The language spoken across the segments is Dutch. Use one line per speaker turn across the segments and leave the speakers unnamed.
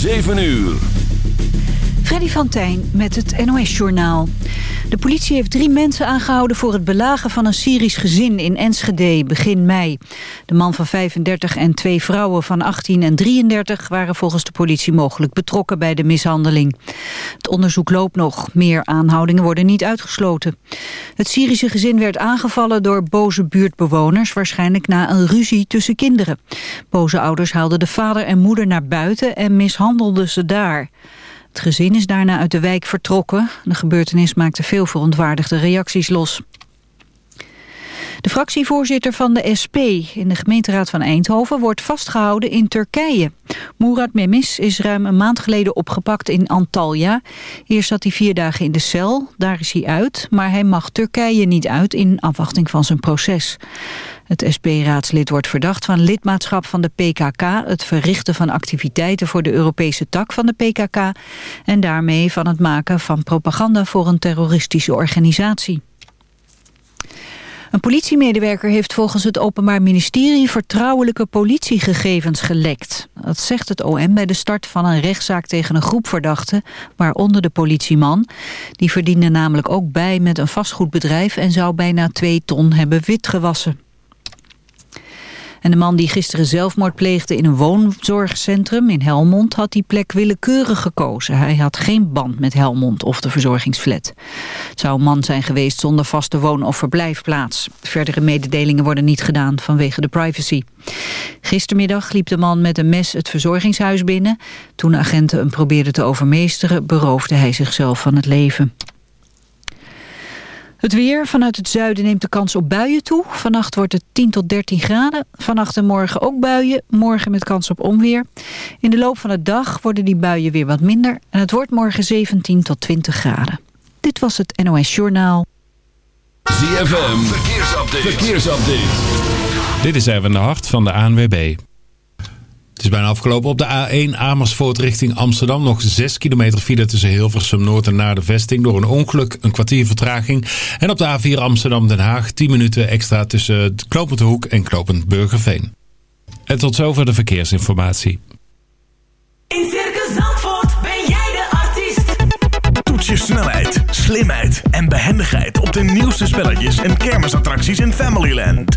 7 uur.
Freddy van Tijn met het NOS-journaal. De politie heeft drie mensen aangehouden voor het belagen van een Syrisch gezin in Enschede begin mei. De man van 35 en twee vrouwen van 18 en 33 waren volgens de politie mogelijk betrokken bij de mishandeling. Het onderzoek loopt nog. Meer aanhoudingen worden niet uitgesloten. Het Syrische gezin werd aangevallen door boze buurtbewoners, waarschijnlijk na een ruzie tussen kinderen. Boze ouders haalden de vader en moeder naar buiten en mishandelden ze daar. Het gezin is daarna uit de wijk vertrokken. De gebeurtenis maakte veel verontwaardigde reacties los. De fractievoorzitter van de SP in de gemeenteraad van Eindhoven wordt vastgehouden in Turkije. Murat Memis is ruim een maand geleden opgepakt in Antalya. Eerst zat hij vier dagen in de cel, daar is hij uit, maar hij mag Turkije niet uit in afwachting van zijn proces. Het SP-raadslid wordt verdacht van lidmaatschap van de PKK... het verrichten van activiteiten voor de Europese tak van de PKK... en daarmee van het maken van propaganda voor een terroristische organisatie. Een politiemedewerker heeft volgens het Openbaar Ministerie vertrouwelijke politiegegevens gelekt. Dat zegt het OM bij de start van een rechtszaak tegen een groep verdachten, waaronder de politieman. Die verdiende namelijk ook bij met een vastgoedbedrijf en zou bijna twee ton hebben witgewassen. En de man die gisteren zelfmoord pleegde in een woonzorgcentrum in Helmond... had die plek willekeurig gekozen. Hij had geen band met Helmond of de verzorgingsflat. Het zou een man zijn geweest zonder vaste woon- of verblijfplaats. Verdere mededelingen worden niet gedaan vanwege de privacy. Gistermiddag liep de man met een mes het verzorgingshuis binnen. Toen agenten hem probeerden te overmeesteren... beroofde hij zichzelf van het leven. Het weer. Vanuit het zuiden neemt de kans op buien toe. Vannacht wordt het 10 tot 13 graden. Vannacht en morgen ook buien. Morgen met kans op onweer. In de loop van de dag worden die buien weer wat minder. En het wordt morgen 17 tot 20 graden. Dit was het NOS Journaal.
ZFM. Verkeersupdate. Verkeersupdate.
Dit is even de hart van de ANWB. Het is bijna afgelopen op de A1 Amersfoort richting Amsterdam. Nog 6 kilometer file tussen Hilversum Noord en naar de vesting. Door een ongeluk, een kwartier vertraging. En op de A4 Amsterdam-Den Haag 10 minuten extra tussen Knopend Hoek en Knopend Burgerveen. En tot zover de verkeersinformatie.
In Circus Zandvoort ben jij de artiest.
Toets je snelheid, slimheid en behendigheid op de nieuwste spelletjes en kermisattracties in Familyland.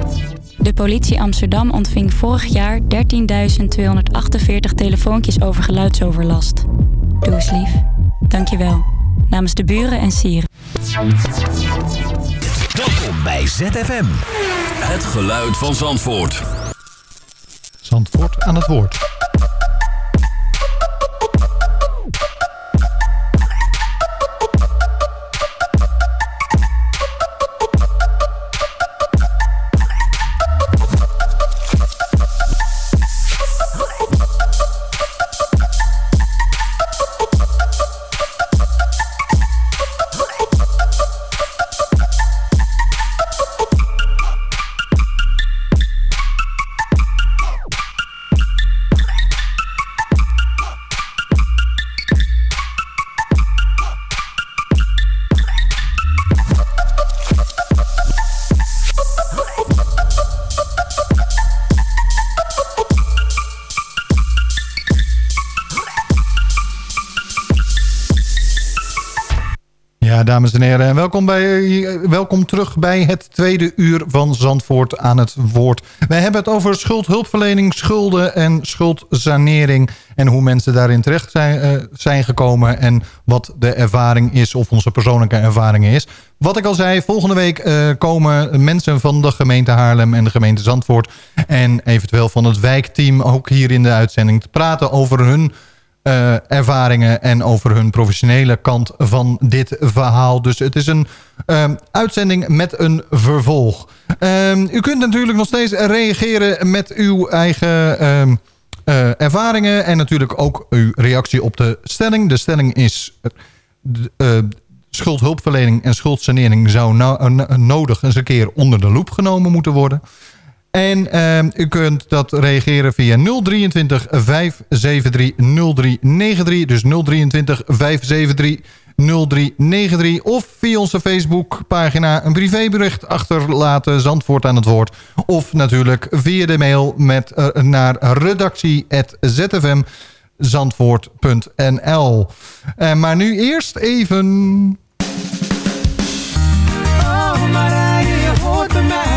De politie Amsterdam ontving vorig jaar 13.248 telefoontjes over geluidsoverlast. Doe eens lief. Dankjewel. Namens de buren en sieren.
Welkom bij ZFM.
Het geluid van Zandvoort.
Zandvoort aan het woord. Dames en heren, welkom, bij, welkom terug bij het tweede uur van Zandvoort aan het woord. Wij hebben het over schuldhulpverlening, schulden en schuldsanering... en hoe mensen daarin terecht zijn, uh, zijn gekomen... en wat de ervaring is of onze persoonlijke ervaring is. Wat ik al zei, volgende week uh, komen mensen van de gemeente Haarlem en de gemeente Zandvoort... en eventueel van het wijkteam ook hier in de uitzending te praten over hun uh, ervaringen en over hun professionele kant van dit verhaal. Dus het is een uh, uitzending met een vervolg. Uh, u kunt natuurlijk nog steeds reageren met uw eigen uh, ervaringen en natuurlijk ook uw reactie op de stelling. De stelling is uh, schuldhulpverlening en schuldsanering zou no nodig eens een keer onder de loep genomen moeten worden. En uh, u kunt dat reageren via 023 573 0393. Dus 023 573 0393. Of via onze Facebookpagina een privébericht achterlaten. Zandvoort aan het woord. Of natuurlijk via de mail met, uh, naar redactie.zfmzandvoort.nl. Uh, maar nu eerst even...
Oh, je hoort bij.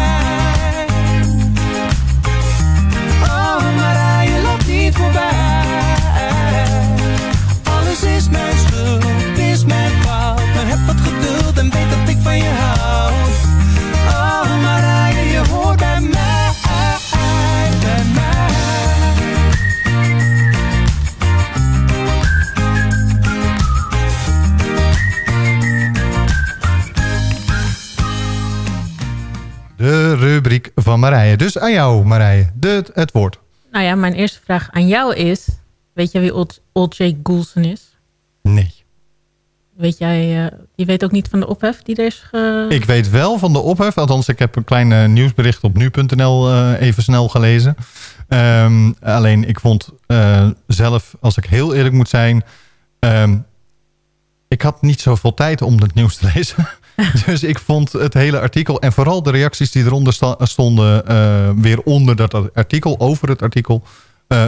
Rubriek van Marije. Dus aan jou Marije, de, het woord.
Nou ja, mijn eerste vraag aan jou is... Weet jij wie Old J. Goulson is?
Nee.
Weet jij, uh, je weet ook niet van de ophef die er is ge...
Ik weet wel van de ophef. Althans, ik heb een klein uh, nieuwsbericht op nu.nl uh, even snel gelezen. Um, alleen, ik vond zelf, als ik heel eerlijk moet zijn... Um, ik had niet zoveel tijd om het nieuws te lezen. dus ik vond het hele artikel... en vooral de reacties die eronder stonden... weer onder dat artikel, over het artikel...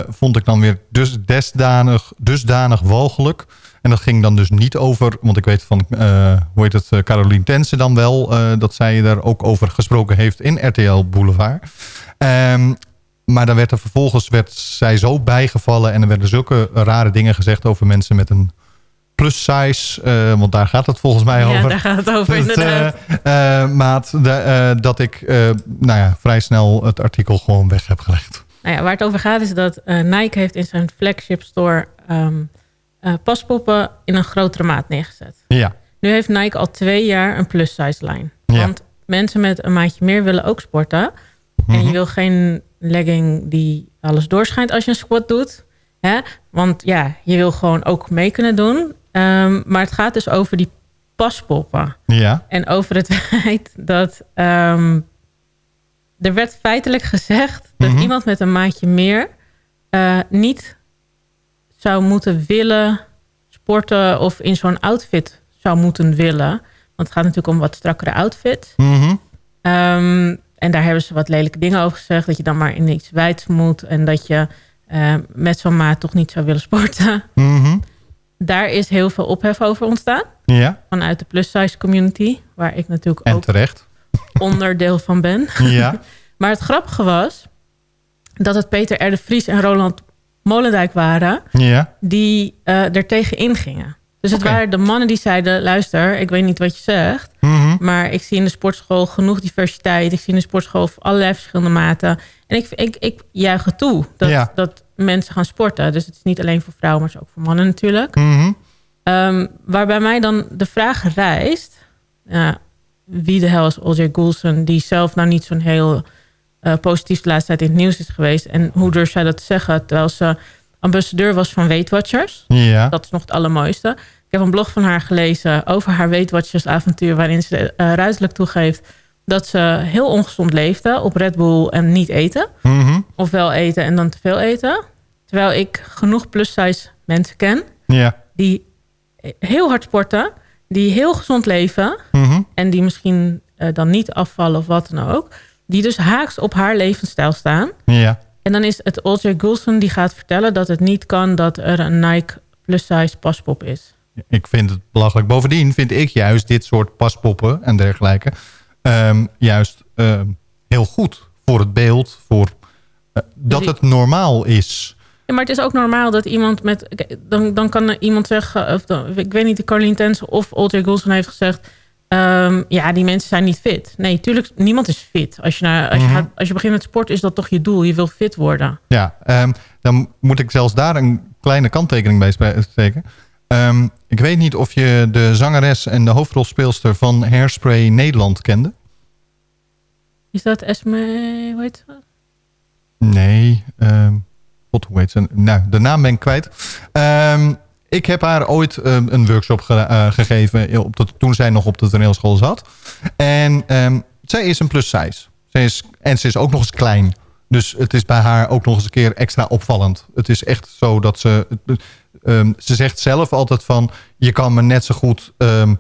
vond ik dan weer dus desdanig, dusdanig walgelijk... En dat ging dan dus niet over, want ik weet van, uh, hoe heet het, Caroline Tense dan wel, dat zij daar ook over gesproken heeft in RTL Boulevard. Um, maar dan werd er vervolgens werd zij zo bijgevallen en er werden zulke rare dingen gezegd over mensen met een plus size, uh, want daar gaat het volgens mij over.
Ja, daar gaat het over,
dat,
inderdaad.
maat, de, dat ik nou ja, vrij snel het artikel gewoon weg heb gelegd.
Nou ja, waar het over gaat is dat Nike heeft in zijn flagship store... Um, uh, paspoppen in een grotere maat neergezet.
Ja.
Nu heeft Nike al twee jaar een plus-size lijn.
Ja.
Want mensen met een maatje meer willen ook sporten.
Mhm.
En je wil geen legging die alles doorschijnt als je een squat doet. Hè? Want ja, je wil gewoon ook mee kunnen doen. Um, maar het gaat dus over die paspoppen.
Ja.
En over het feit dat... Um, er werd feitelijk gezegd dat
Mhm.
iemand met een maatje meer... Uh, niet zou moeten willen sporten of in zo'n outfit zou moeten willen. Want het gaat natuurlijk om wat strakkere outfit.
Mhm.
Um, en daar hebben ze wat lelijke dingen over gezegd. Dat je dan maar in iets wijds moet. En dat je uh, met zo'n maat toch niet zou willen sporten.
Mhm.
Daar is heel veel ophef over ontstaan.
Ja.
Vanuit de plus-size community. Waar ik natuurlijk
En
ook
terecht.
onderdeel van ben.
Ja.
maar het grappige was... dat het Peter R. de Vries en Roland Molendijk waren...
Ja.
die uh, er tegen ingingen. Dus het waren de mannen die zeiden... luister, ik weet niet wat je zegt...
Mhm.
maar ik zie in de sportschool genoeg diversiteit. Ik zie in de sportschool allerlei verschillende maten. En ik, ik, ik juich het toe dat,
Ja.
dat mensen gaan sporten. Dus het is niet alleen voor vrouwen, maar het is ook voor mannen natuurlijk.
Mhm.
Um, waarbij mij dan de vraag rijst... Wie de hel is O.J. Goulson... die zelf nou niet zo'n heel uh, positief de laatste tijd in het nieuws is geweest... en hoe durft zij dat te zeggen... terwijl ze ambassadeur was van Weight Watchers.
Ja.
Dat is nog het allermooiste. Ik heb een blog van haar gelezen over haar Weight Watchers avontuur... waarin ze uh, ruidelijk toegeeft dat ze heel ongezond leefde... op Red Bull en niet eten.
Mhm.
Of wel eten en dan te veel eten. Terwijl ik genoeg plus-size mensen ken...
Ja.
die heel hard sporten, die heel gezond leven...
Mhm.
en die misschien uh, dan niet afvallen of wat dan ook... die dus haaks op haar levensstijl staan...
Ja.
En dan is het O.J. Goulson die gaat vertellen dat het niet kan dat er een Nike plus size paspop is.
Ik vind het belachelijk. Bovendien vind ik juist dit soort paspoppen en dergelijke... ehm, juist ehm, heel goed voor het beeld. Voor, eh, dat het normaal is.
Ja, maar het is ook normaal dat iemand met... Dan, dan kan iemand zeggen... Of dan, ik weet niet, de Caroline Tense of Olger Gulsen heeft gezegd... ehm, ja, die mensen zijn niet fit. Nee, tuurlijk, niemand is fit. Als je, naar, als, je
Mhm.
gaat, als je begint met sport, is dat toch je doel. Je wil fit worden.
Ja, dan moet ik zelfs daar een kleine kanttekening bij steken. Ehm, ik weet niet of je de zangeres en de hoofdrolspeelster van Hairspray Nederland kende.
Is dat Esme... Hoe heet ze?
Nee, ehm God, hoe heet ze? Nou, de naam ben ik kwijt. Ehm, ik heb haar ooit een workshop ge- eh, gegeven op de, toen zij nog op de toneelschool zat. En zij is een plus size. Zij is, en ze is ook nog eens klein. Dus het is bij haar ook nog eens een keer extra opvallend. Het is echt zo dat ze... ehm, ze zegt zelf altijd van... je kan me net zo goed... ehm,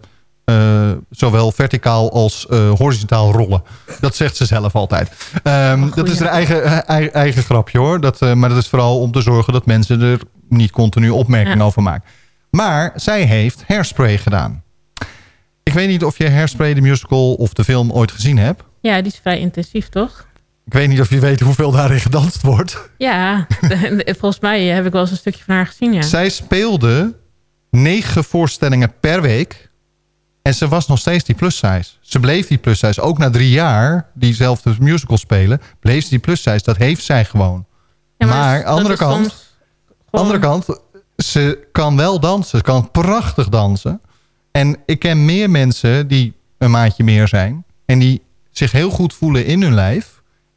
eh, zowel verticaal als eh, horizontaal rollen. Dat zegt ze zelf altijd. Ehm, dat is haar eigen, eh, eigen, eigen grapje hoor. Dat, maar dat is vooral om te zorgen dat mensen er niet continu opmerkingen
Ja.
over maken. Maar zij heeft Hairspray gedaan. Ik weet niet of je Hairspray de musical of de film ooit gezien hebt.
Ja, die is vrij intensief, toch?
Ik weet niet of je weet hoeveel daarin gedanst wordt.
Ja, volgens mij heb ik wel eens een stukje van haar gezien, ja.
Zij speelde negen voorstellingen per week. En ze was nog steeds die plus size. Ze bleef die plus size. Ook na drie jaar diezelfde musical spelen... bleef ze die plus size. Dat heeft zij gewoon.
Ja,
maar,
dat
andere kant,
gewoon-
andere kant... ze kan wel dansen. Ze kan prachtig dansen. En ik ken meer mensen die een maatje meer zijn... en die zich heel goed voelen in hun lijf...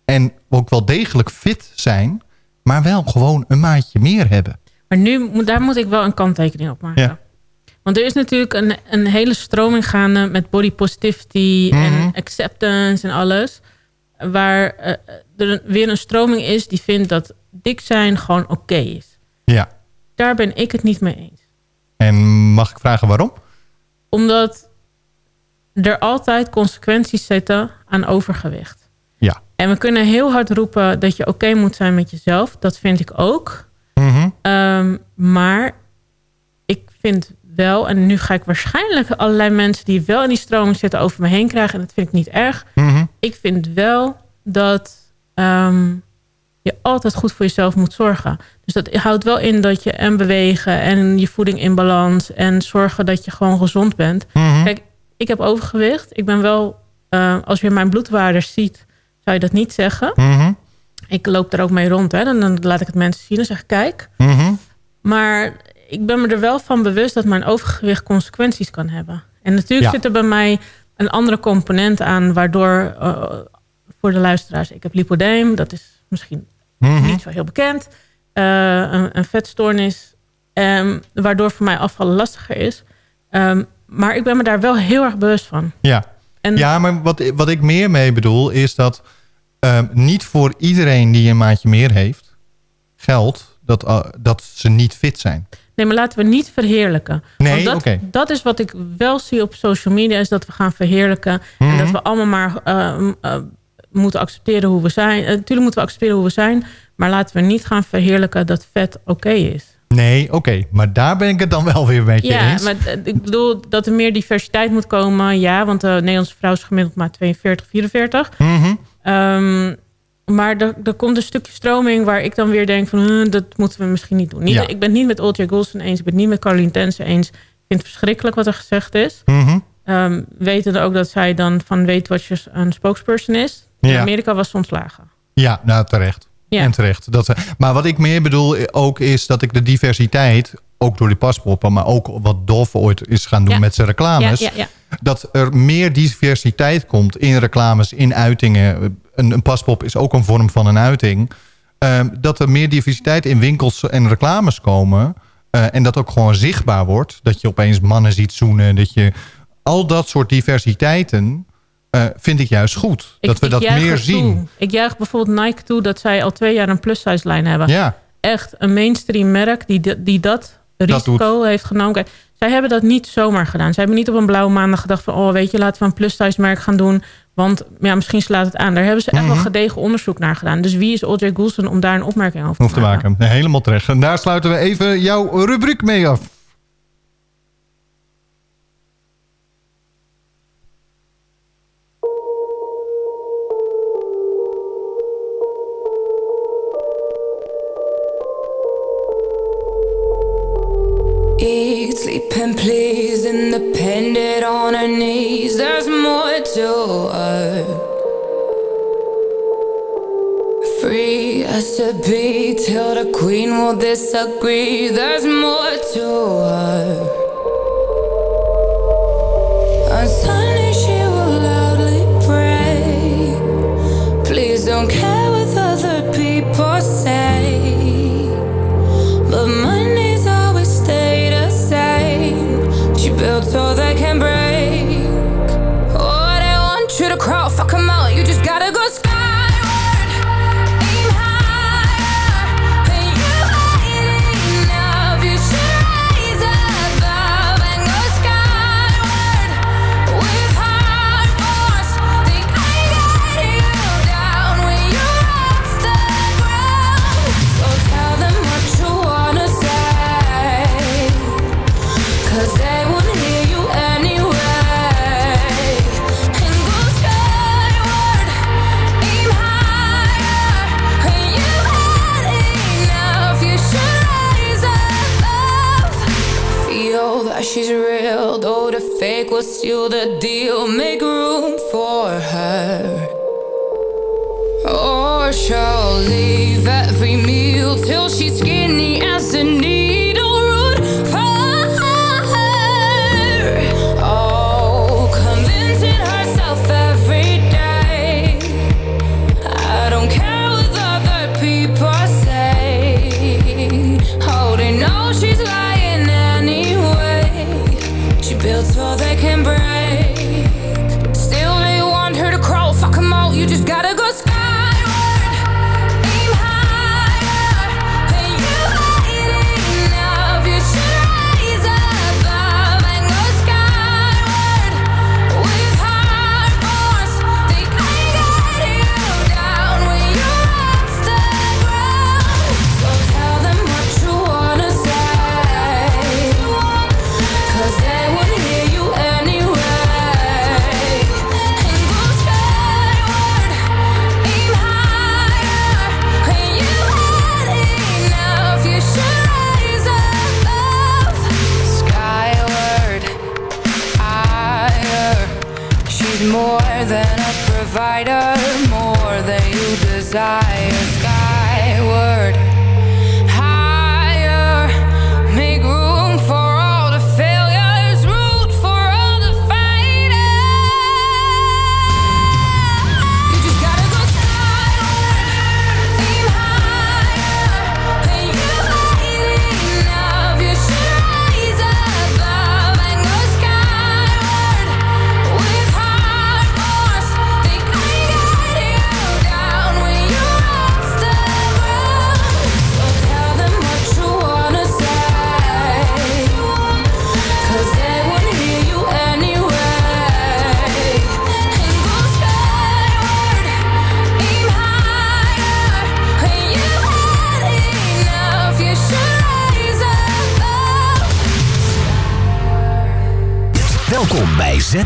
en ook wel degelijk fit zijn... maar wel gewoon een maatje meer hebben.
Maar nu, daar moet ik wel een kanttekening op maken.
Ja.
Want er is natuurlijk een, een hele stroming gaande met body positivity
Mhm.
en acceptance en alles. Waar eh, er weer een stroming is die vindt dat dik zijn gewoon oké is.
Ja.
Daar ben ik het niet mee eens.
En mag ik vragen waarom?
Omdat er altijd consequenties zitten aan overgewicht. En we kunnen heel hard roepen dat je oké moet zijn met jezelf. Dat vind ik ook.
Mhm.
Ehm, maar ik vind wel, en nu ga ik waarschijnlijk allerlei mensen die wel in die stroming zitten over me heen krijgen. En dat vind ik niet erg.
Mhm.
Ik vind wel dat ehm, je altijd goed voor jezelf moet zorgen. Dus dat houdt wel in dat je en bewegen en je voeding in balans en zorgen dat je gewoon gezond bent.
Mhm.
Kijk, ik heb overgewicht. Ik ben wel, eh, als je mijn bloedwaardes ziet, zou je dat niet zeggen.
Mhm.
Ik loop er ook mee rond. Hè. Dan, dan laat ik het mensen zien en zeg kijk.
Mhm.
Maar ik ben me er wel van bewust dat mijn overgewicht consequenties kan hebben. En natuurlijk
Ja.
zit er bij mij een andere component aan... waardoor, eh, voor de luisteraars, ik heb lipodeem. Dat is misschien
Mhm.
niet zo heel bekend. Eh, een, een vetstoornis. ehm, waardoor voor mij afvallen lastiger is. Ehm, maar ik ben me daar wel heel erg bewust van.
Ja,
En-
ja maar wat, wat ik meer mee bedoel is dat ehm, niet voor iedereen die een maatje meer heeft, geldt dat, uh, dat ze niet fit zijn.
Nee, maar laten we niet verheerlijken.
Nee,
Want dat, dat is wat ik wel zie op social media... is dat we gaan verheerlijken.
Mhm.
En dat we allemaal maar eh, eh, moeten accepteren hoe we zijn. Natuurlijk moeten we accepteren hoe we zijn. Maar laten we niet gaan verheerlijken dat vet oké is.
Nee, oké, maar daar ben ik het dan wel weer met je
Ja,
eens.
maar eh, ik bedoel dat er meer diversiteit moet komen. Ja, want de Nederlandse vrouw is gemiddeld maar 42, 44.
Mhm.
Ehm, maar er, er komt een stukje stroming waar ik dan weer denk van... "Huh, dat moeten we misschien niet doen. Niet,
Ja.
Ik ben het niet met Olja Goulson eens. Ik ben het niet met Caroline Tense eens. Ik vind het verschrikkelijk wat er gezegd is.
Mhm.
Ehm, wetende ook dat zij dan van Weight Watchers een spokesperson is. In. Amerika was ze ontslagen.
Ja, nou terecht.
Ja.
En terecht. Dat, maar wat ik meer bedoel ook is dat ik de diversiteit, ook door die paspoppen, maar ook wat Dove ooit is gaan doen
Ja.
met zijn reclames,
ja.
Dat er meer diversiteit komt in reclames, in uitingen. Een, een paspop is ook een vorm van een uiting. Ehm, dat er meer diversiteit in winkels en reclames komen. eh, en dat ook gewoon zichtbaar wordt. Dat je opeens mannen ziet zoenen. Dat je, al dat soort diversiteiten eh, vind ik juist goed.
Ik-
dat we dat meer zien.
toe. Ik juich bijvoorbeeld Nike toe dat zij al twee jaar een plus-size lijn hebben.
Ja.
Echt een mainstream merk die, di- die dat risico heeft genomen. Zij hebben dat niet zomaar gedaan. Zij hebben niet op een blauwe maandag gedacht van... oh, weet je, laten we een plus-size merk gaan doen. Want ja, misschien slaat het aan. Daar hebben ze echt
Mhm.
wel gedegen onderzoek naar gedaan. Dus wie is Olja Goulson om daar een opmerking over
Hoeft te maken. Nee, helemaal terecht. En daar sluiten we even jouw rubriek mee af.
can please independent on her knees. There's more to her. Free as to be till the queen will disagree. There's more to her. On Sunday she will loudly pray. Please don't care. will the deal, make room for her. Or she'll leave every meal till she's
scared.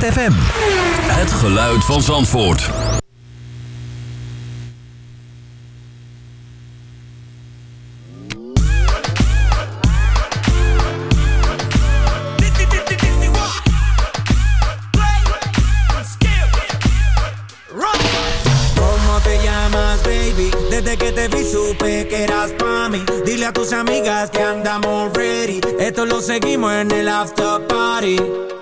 Het geluid van Zandvoort.
a tus amigas que andamos ready. Esto lo seguimos en el after party.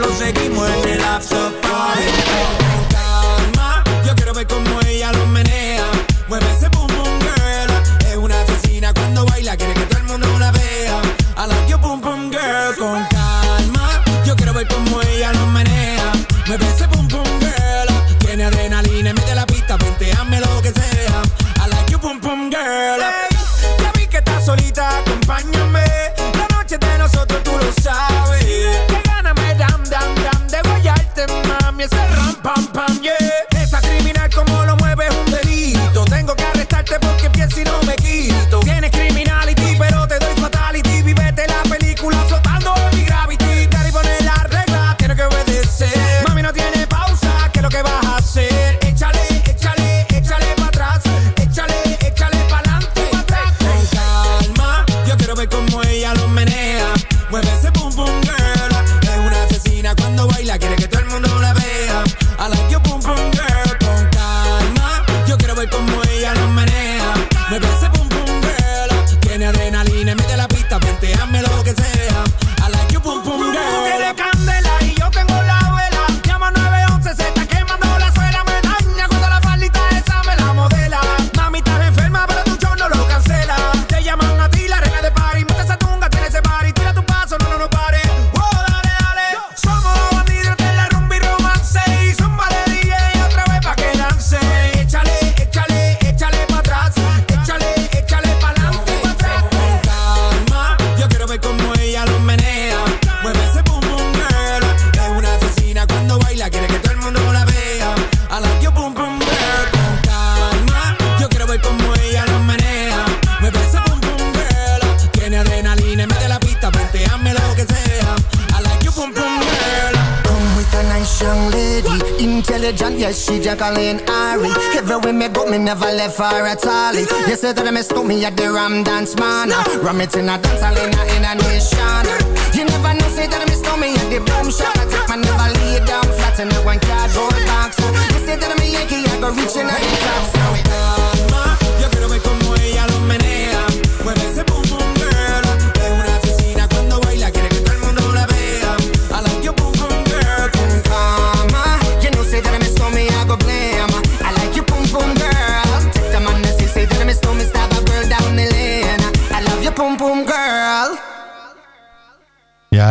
lo seguimos en el
lapso. Man. Ram it in a dance hall in a,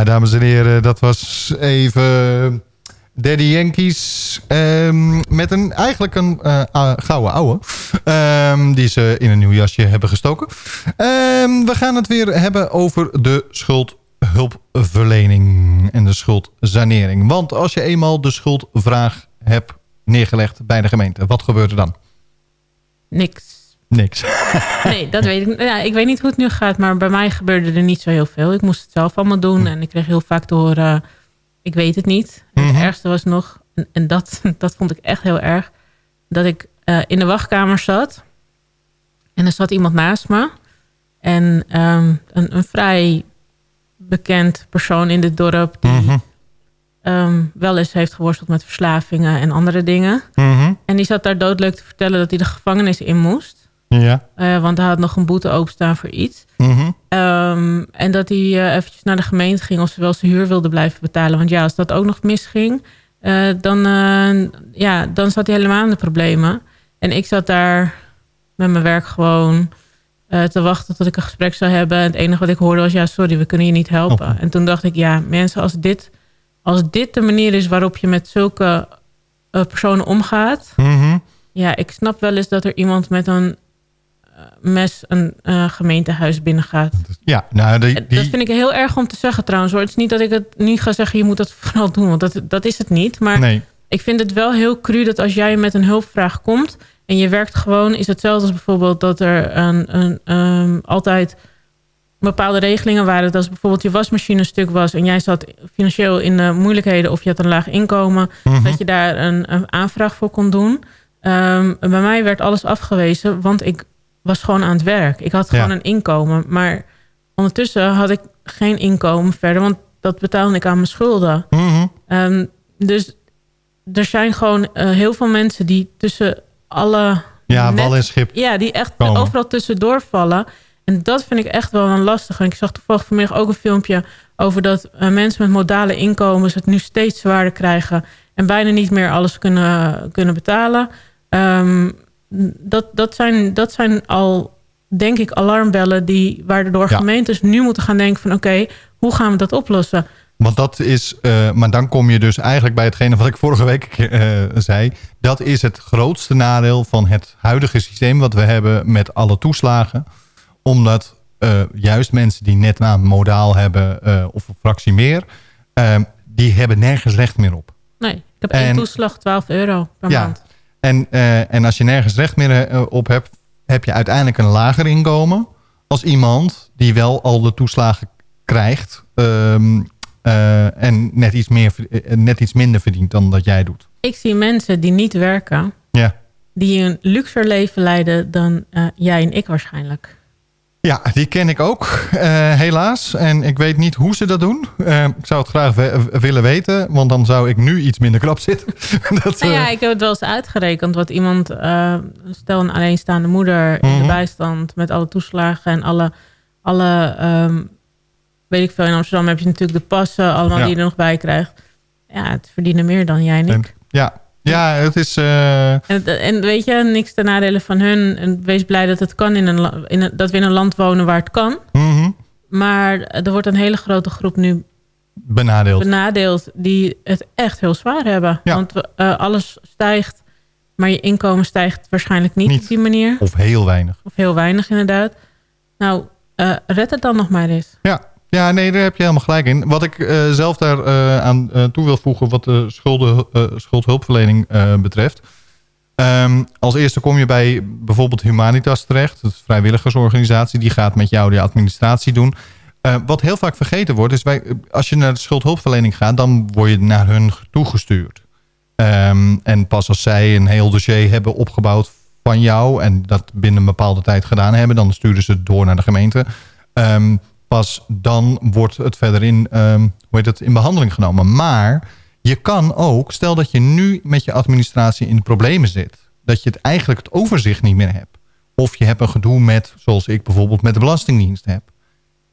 dames en heren, dat was even Daddy Yankees. ehm, met een, eigenlijk een eh, gouden ouwe. ehm, die ze in een nieuw jasje hebben gestoken. Ehm, we gaan het weer hebben over de schuldhulpverlening en de schuldsanering. Want als je eenmaal de schuldvraag hebt neergelegd bij de gemeente, wat gebeurt er dan?
Niks.
Niks.
Nee, dat weet ik. Ja, ik weet niet hoe het nu gaat, maar bij mij gebeurde er niet zo heel veel. Ik moest het zelf allemaal doen en ik kreeg heel vaak te horen, ik weet het niet. Het ergste was nog, en- en dat, dat vond ik echt heel erg, dat ik eh, in de wachtkamer zat en er zat iemand naast me. En ehm, een, een vrij bekend persoon in dit dorp die ehm, wel eens heeft geworsteld met verslavingen en andere dingen.
Mhm.
En die zat daar doodleuk te vertellen dat hij de gevangenis in moest.
Ja.
Eh, want hij had nog een boete openstaan voor iets.
Mhm.
Ehm, en dat hij eh, eventjes naar de gemeente ging of ze wel zijn huur wilde blijven betalen. Want ja, als dat ook nog misging, eh, dan, ja, dan zat hij helemaal in de problemen. En ik zat daar met mijn werk gewoon te wachten tot ik een gesprek zou hebben. En het enige wat ik hoorde was, ja, sorry, we kunnen je niet helpen. En toen dacht ik, ja, mensen, als dit, als dit de manier is waarop je met zulke personen omgaat...
Mhm.
Ja, ik snap wel eens dat er iemand met een mes een eh, gemeentehuis binnengaat.
Ja, nou, die, die,
Dat vind ik heel erg om te zeggen trouwens. Hoor. Het is niet dat ik het nu ga zeggen, je moet dat vooral doen. Want dat, dat is het niet. Maar
Nee.
ik vind het wel heel cru dat als jij met een hulpvraag komt... en je werkt gewoon, is hetzelfde als bijvoorbeeld dat er een, een, ehm, altijd bepaalde regelingen waren. Dat als bijvoorbeeld je wasmachine een stuk was... en jij zat financieel in de moeilijkheden of je had een laag inkomen...
Mhm.
dat je daar een, een aanvraag voor kon doen. Ehm, bij mij werd alles afgewezen, want ik was gewoon aan het werk. Ik had gewoon
Ja.
een inkomen. Maar ondertussen had ik geen inkomen verder... want dat betaalde ik aan mijn schulden.
Mhm.
Ehm, dus er zijn gewoon eh, heel veel mensen die tussen alle...
Ja,
net-
wal en schip
Ja, die echt
komen.
overal tussendoor vallen. En dat vind ik echt wel een lastig. En ik zag toevallig vanmiddag ook een filmpje over dat eh, mensen met modale inkomens het nu steeds zwaarder krijgen. En bijna niet meer alles kunnen, kunnen betalen. Ehm, dat, dat, zijn, dat zijn al, denk ik, alarmbellen die, waardoor
Ja.
gemeentes nu moeten gaan denken van oké, hoe gaan we dat oplossen?
Want dat is, eh, maar dan kom je dus eigenlijk bij hetgene wat ik vorige week eh, zei. Dat is het grootste nadeel van het huidige systeem wat we hebben met alle toeslagen. Omdat eh, juist mensen die net na modaal hebben of een fractie meer, die hebben nergens recht meer op.
Nee, ik heb één toeslag 12 euro per
ja.
maand.
En, eh, en als je nergens recht meer eh, op hebt, heb je uiteindelijk een lager inkomen als iemand die wel al de toeslagen krijgt ehm, eh, en net iets, meer, net iets minder verdient dan dat jij doet.
Ik zie mensen die niet werken,
Ja.
die een luxer leven leiden dan jij en ik waarschijnlijk.
Ja, die ken ik ook, eh, helaas. En ik weet niet hoe ze dat doen. Eh, ik zou het graag we- willen weten, want dan zou ik nu iets minder krap zitten. dat,
Nou ja,
eh,
ik heb het wel eens uitgerekend. Wat iemand, eh, stel een alleenstaande moeder in
Mhm.
de bijstand... met alle toeslagen en alle, alle ehm, weet ik veel... in Amsterdam heb je natuurlijk de passen, allemaal
Ja.
die je er nog bij krijgt. Ja, het verdienen meer dan jij en ik.
en- ja. Ja, het is... eh,
En, en weet je, niks ten nadele van hun. En wees blij dat het kan in een, in een, dat we in een land wonen waar het kan.
mhm,
Maar er wordt een hele grote groep nu
benadeeld.
benadeeld die het echt heel zwaar hebben.
Ja.
Want eh, alles stijgt, maar je inkomen stijgt waarschijnlijk niet,
Niet.
op die manier.
Of heel weinig.
Of heel weinig inderdaad. Nou, eh, red het dan nog maar eens.
Ja. Ja, nee, daar heb je helemaal gelijk in. Wat ik eh, zelf daar eh, aan eh, toe wil voegen wat de schulden, schuldhulpverlening betreft. Ehm, als eerste kom je bij bijvoorbeeld Humanitas terecht. Dat is vrijwilligersorganisatie. Die gaat met jou de administratie doen. Wat heel vaak vergeten wordt, is wij, als je naar de schuldhulpverlening gaat... dan word je naar hun toegestuurd. Ehm, en pas als zij een heel dossier hebben opgebouwd van jou... en dat binnen een bepaalde tijd gedaan hebben... dan sturen ze het door naar de gemeente. Ehm, pas dan wordt het verder in, ehm, hoe heet het, in behandeling genomen. Maar je kan ook, stel dat je nu met je administratie in de problemen zit... dat je het eigenlijk het overzicht niet meer hebt. Of je hebt een gedoe met, zoals ik bijvoorbeeld met de Belastingdienst heb.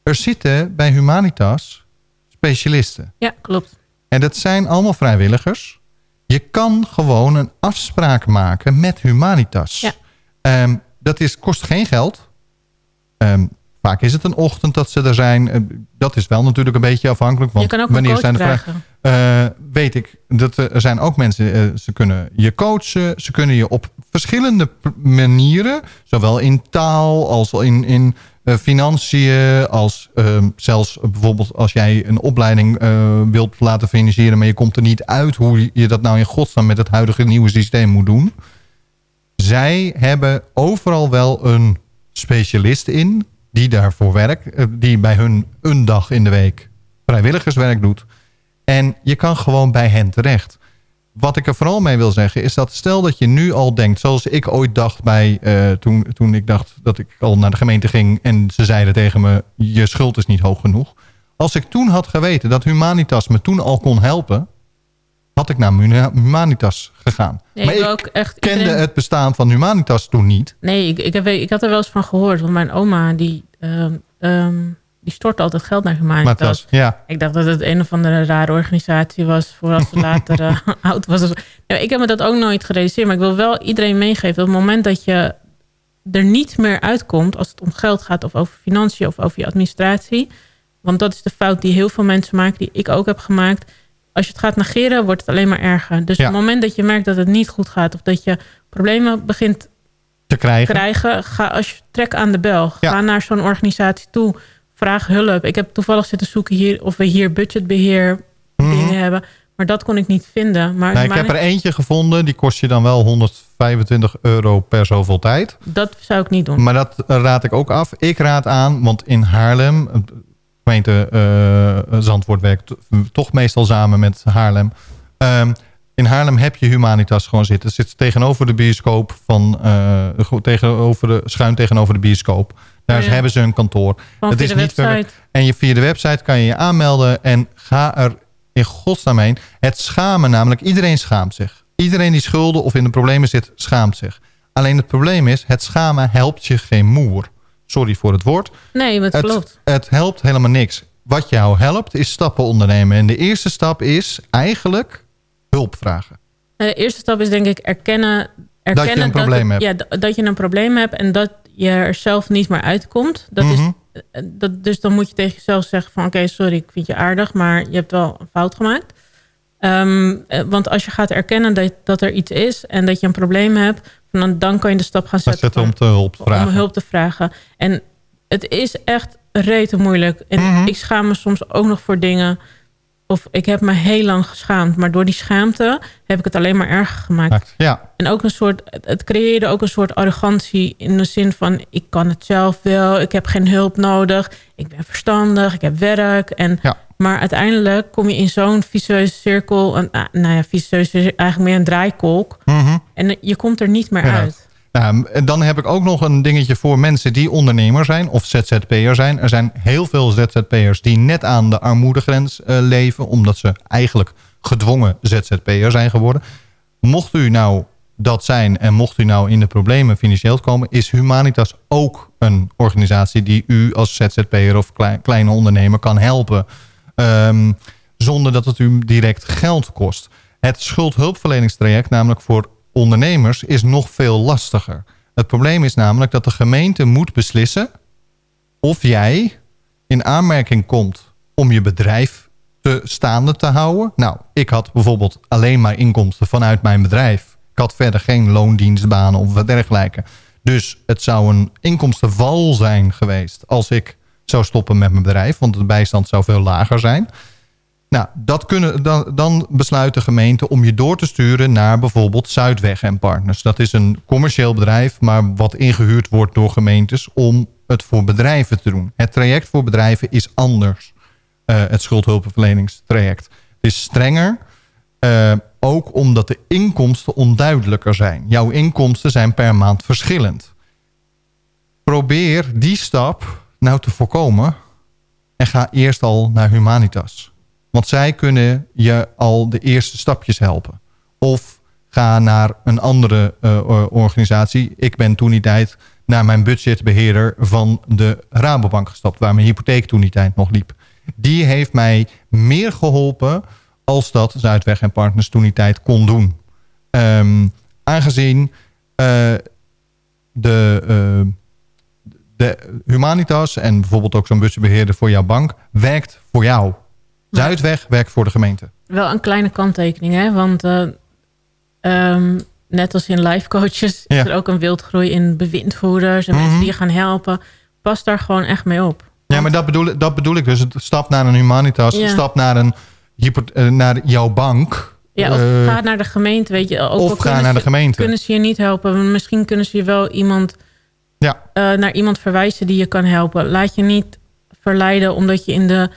Er zitten bij Humanitas specialisten.
Ja, klopt.
En dat zijn allemaal vrijwilligers. Je kan gewoon een afspraak maken met Humanitas.
Ja.
Ehm, dat is, kost geen geld. Ehm, vaak is het een ochtend dat ze er zijn. Eh, dat is wel natuurlijk een beetje afhankelijk. Want
je kan ook
wanneer zijn de. Eh, weet ik, dat er zijn ook mensen, eh, ze kunnen je coachen. Ze kunnen je op verschillende manieren, zowel in taal als in, in eh, financiën, als ehm, zelfs bijvoorbeeld als jij een opleiding eh, wilt laten financieren, maar je komt er niet uit hoe je dat nou in godsnaam met het huidige nieuwe systeem moet doen. Zij hebben overal wel een specialist in die daarvoor werkt, eh, die bij hun een dag in de week vrijwilligerswerk doet. En je kan gewoon bij hen terecht. Wat ik er vooral mee wil zeggen is dat stel dat je nu al denkt... zoals ik ooit dacht bij eh, toen, toen ik dacht dat ik al naar de gemeente ging... en ze zeiden tegen me, je schuld is niet hoog genoeg. Als ik toen had geweten dat Humanitas me toen al kon helpen... had ik naar Humanitas gegaan.
Nee,
maar
ik ook echt
kende het bestaan van Humanitas toen niet.
Nee, ik, ik, heb, ik had er wel eens van gehoord. Want mijn oma, die, ehm, ehm, die stort altijd geld naar Humanitas.
Ja.
Ik dacht dat het een of andere rare organisatie was... voor als ze later eh, oud was. Nee, ik heb me dat ook nooit gerealiseerd. Maar ik wil wel iedereen meegeven... dat op het moment dat je er niet meer uitkomt... als het om geld gaat of over financiën of over je administratie... want dat is de fout die heel veel mensen maken... die ik ook heb gemaakt... Als je het gaat negeren, wordt het alleen maar erger. Dus
Ja.
op het moment dat je merkt dat het niet goed gaat... of dat je problemen begint
Te krijgen.
krijgen. Ga als je trek aan de bel. Ga naar zo'n organisatie toe. Vraag hulp. Ik heb toevallig zitten zoeken hier of we hier budgetbeheer dingen hebben. Maar dat kon ik niet vinden. Maar,
ik heb er eentje gevonden, die kost je dan wel 125 euro per zoveel tijd.
dat zou ik niet doen.
Maar dat raad ik ook af. Ik raad aan, want in Haarlem, gemeente eh, Zandvoort werkt to- toch meestal samen met Haarlem. Ehm, in Haarlem heb je Humanitas gewoon zitten. Het zit tegenover de bioscoop van, eh, tegenover de, schuin tegenover de bioscoop. Daar
Oh ja.
hebben ze een kantoor.
Gewoon via de
ver-. En je, via de website kan je je aanmelden en ga er in godsnaam heen. Het schamen namelijk, iedereen schaamt zich. Iedereen die schulden of in de problemen zit, schaamt zich. Alleen het probleem is, het schamen helpt je geen moer. Sorry voor het woord.
Nee, het klopt.
Het helpt helemaal niks. Wat jou helpt, is stappen ondernemen. En de eerste stap is eigenlijk hulp vragen.
Eh, De eerste stap is denk ik erkennen, erkennen
een probleem
het-
hebt.
Ja, dat je een probleem hebt en dat je er zelf niet meer uitkomt. Dat
Mhm.
is, eh, dat, dus dan moet je tegen jezelf zeggen van... oké, sorry, ik vind je aardig, maar je hebt wel een fout gemaakt. Ehm, eh, want als je gaat erkennen dat, dat er iets is en dat je een probleem hebt... dan, dan kan je de stap gaan zetten
zet om te hulp vragen.
om hulp te vragen. En het is echt rete moeilijk. En
Mhm.
ik schaam me soms ook nog voor dingen. Of ik heb me heel lang geschaamd. Maar door die schaamte heb ik het alleen maar erger gemaakt.
Ja.
En ook een soort, het- het creëerde ook een soort arrogantie. In de zin van, ik kan het zelf wel. Ik heb geen hulp nodig. Ik ben verstandig. Ik heb werk. En, Maar uiteindelijk kom je in zo'n vicieuze cirkel. Een, ah, nou ja, vicieuze eigenlijk meer een draaikolk.
Mhm.
En je komt er niet meer uit.
Nou, en dan heb ik ook nog een dingetje voor mensen die ondernemer zijn of ZZP'er zijn. Er zijn heel veel ZZP'ers die net aan de armoedegrens eh, leven, omdat ze eigenlijk gedwongen ZZP'er zijn geworden. Mocht u nou dat zijn en mocht u nou in de problemen financieel komen, is Humanitas ook een organisatie die u als ZZP'er of klei- kleine ondernemer kan helpen. Ehm, zonder dat het u direct geld kost. Het schuldhulpverleningstraject, namelijk voor ondernemers, is nog veel lastiger. Het probleem is namelijk dat de gemeente moet beslissen of jij in aanmerking komt om je bedrijf te staande te houden. Nou, ik had bijvoorbeeld alleen maar inkomsten vanuit mijn bedrijf. Ik had verder geen loondienstbanen of wat dergelijke. Dus het zou een inkomstenval zijn geweest als ik zou stoppen met mijn bedrijf. Want de bijstand zou veel lager zijn. Nou, dat kunnen, dan, dan besluit de gemeente om je door te sturen naar bijvoorbeeld Zuidweg en Partners. Dat is een commercieel bedrijf, maar wat ingehuurd wordt door gemeentes om het voor bedrijven te doen. Het traject voor bedrijven is anders, eh, het schuldhulpverleningstraject. Het is strenger. Eh, ook omdat de inkomsten onduidelijker zijn. Jouw inkomsten zijn per maand verschillend. Probeer die stap nou te voorkomen en ga eerst al naar Humanitas. Want zij kunnen je al de eerste stapjes helpen. Of ga naar een andere uh, organisatie. Ik ben toen die tijd naar mijn budgetbeheerder van de Rabobank gestapt... waar mijn hypotheek toen die tijd nog liep. Die heeft mij meer geholpen als dat Zuidweg en Partners toen die tijd kon doen. Um, aangezien uh, de, uh, de Humanitas en bijvoorbeeld ook zo'n budgetbeheerder voor jouw bank... werkt voor jou. Zuidweg werkt voor de gemeente.
Wel een kleine kanttekening, hè? want... Uh, um, net als in life coaches ja. is er ook een wildgroei in bewindvoerders en mm -hmm. mensen die je gaan helpen. Pas daar gewoon echt mee op.
Ja, maar dat bedoel, dat bedoel ik dus. Het stap naar een Humanitas, ja. stap naar, een, naar jouw bank.
Ja, of uh, ga naar de gemeente, weet je. Ook
of ga naar de gemeente.
Kunnen ze je niet helpen. Misschien kunnen ze je wel iemand
ja.
uh, naar iemand verwijzen die je kan helpen. Laat je niet verleiden omdat je in de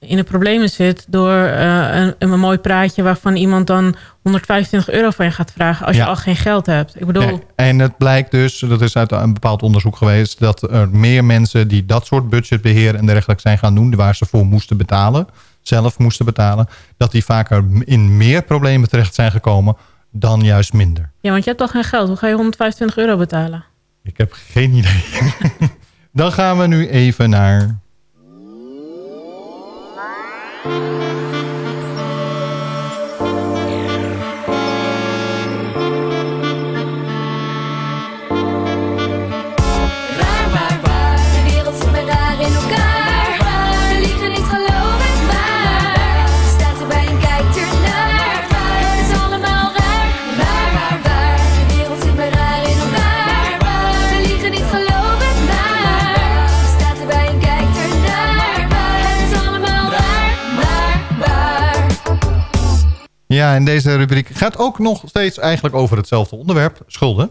in de problemen zit door uh, een, een, mooi praatje waarvan iemand dan 125 euro van je gaat vragen als ja. je al geen geld hebt. Ik bedoel...
En het blijkt dus, dat is uit een bepaald onderzoek geweest, dat er meer mensen die dat soort budgetbeheer en dergelijke zijn gaan doen, waar ze voor moesten betalen, zelf moesten betalen, dat die vaker in meer problemen terecht zijn gekomen dan juist minder.
Ja, want je hebt toch geen geld. Hoe ga je 125 euro betalen?
Ik heb geen idee. dan gaan we nu even naar en deze rubriek gaat ook nog steeds eigenlijk over hetzelfde onderwerp, schulden.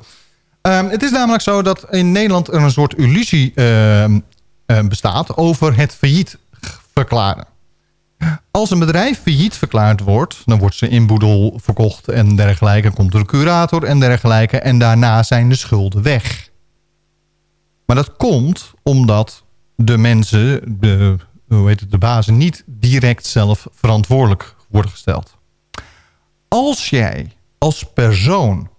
Um, het is namelijk zo dat in Nederland er een soort illusie uh, uh, bestaat over het failliet verklaren. Als een bedrijf failliet verklaard wordt, dan wordt ze in boedel verkocht en dergelijke. Komt er een curator en dergelijke en daarna zijn de schulden weg. Maar dat komt omdat de mensen, de, hoe heet het, de bazen, niet direct zelf verantwoordelijk worden gesteld. Als jij als persoon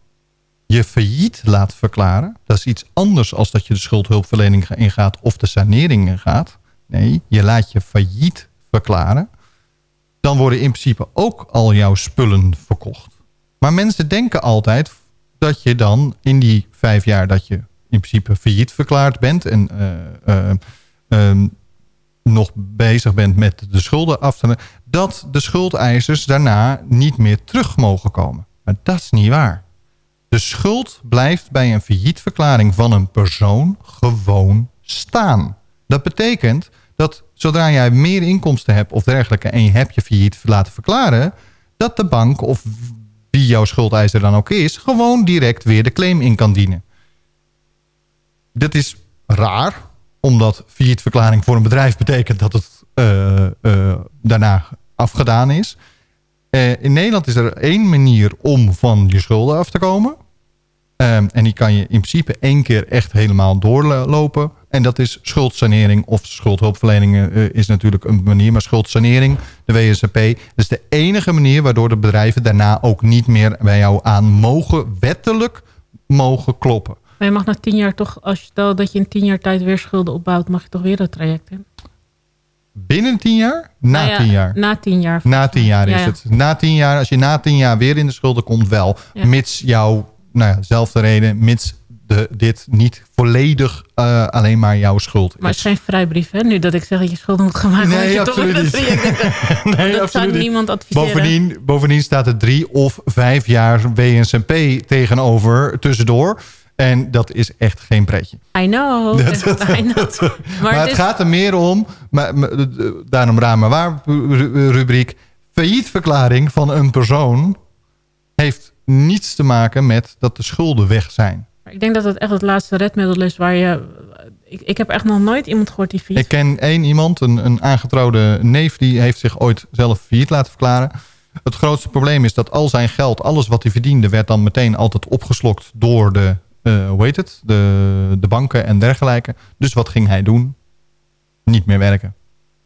je failliet laat verklaren... dat is iets anders als dat je de schuldhulpverlening ingaat of de sanering ingaat. Nee, je laat je failliet verklaren. Dan worden in principe ook al jouw spullen verkocht. Maar mensen denken altijd dat je dan in die vijf jaar dat je in principe failliet verklaard bent... en uh, uh, uh, nog bezig bent met de schulden af te dat de schuldeisers daarna niet meer terug mogen komen. Maar dat is niet waar. De schuld blijft bij een faillietverklaring van een persoon gewoon staan. Dat betekent dat zodra jij meer inkomsten hebt of dergelijke... en je hebt je failliet laten verklaren... dat de bank of wie jouw schuldeiser dan ook is... gewoon direct weer de claim in kan dienen. Dat is raar, omdat faillietverklaring voor een bedrijf betekent... dat het uh, uh, daarna afgedaan is. Uh, in Nederland is er één manier om van je schulden af te komen. Um, en die kan je in principe één keer echt helemaal doorlopen. En dat is schuldsanering of schuldhulpverlening is natuurlijk een manier. Maar schuldsanering, de WSP, dat is de enige manier waardoor de bedrijven daarna ook niet meer bij jou aan mogen, wettelijk mogen kloppen.
Maar je mag na tien jaar toch, als je stel dat je in tien jaar tijd weer schulden opbouwt, mag je toch weer dat traject in?
Binnen tien jaar? Na
nou ja,
tien jaar?
Na tien jaar.
Na tien jaar is ja, ja. het. Na tien jaar, als je na tien jaar weer in de schulden komt, wel. Mits jouw, nou ja, zelfde reden, mits de, dit niet volledig uh, alleen maar jouw schuld is.
Maar het is geen vrijbrief, hè? Nu dat ik zeg dat je schulden moet gaan maken.
Nee,
je
absoluut
toch
niet.
Dat,
nee,
dat
absoluut
zou niemand adviseren.
Bovendien, bovendien staat er drie of vijf jaar WNCP tegenover, tussendoor. En dat is echt geen pretje.
I know.
Dat, dat,
I know.
dat, maar,
maar
het gaat er meer om, maar, maar, daarom raar maar waar ru- rubriek... faillietverklaring van een persoon heeft niets te maken met dat de schulden weg zijn.
Ik denk dat het echt het laatste redmiddel is waar je... Ik, ik heb echt nog nooit iemand gehoord die failliet
Ik ken één iemand, een, een aangetrouwde neef... die heeft zich ooit zelf failliet laten verklaren. Het grootste probleem is dat al zijn geld, alles wat hij verdiende... werd dan meteen altijd opgeslokt door de, eh, hoe heet het? De, de banken en dergelijke. Dus wat ging hij doen? Niet meer werken.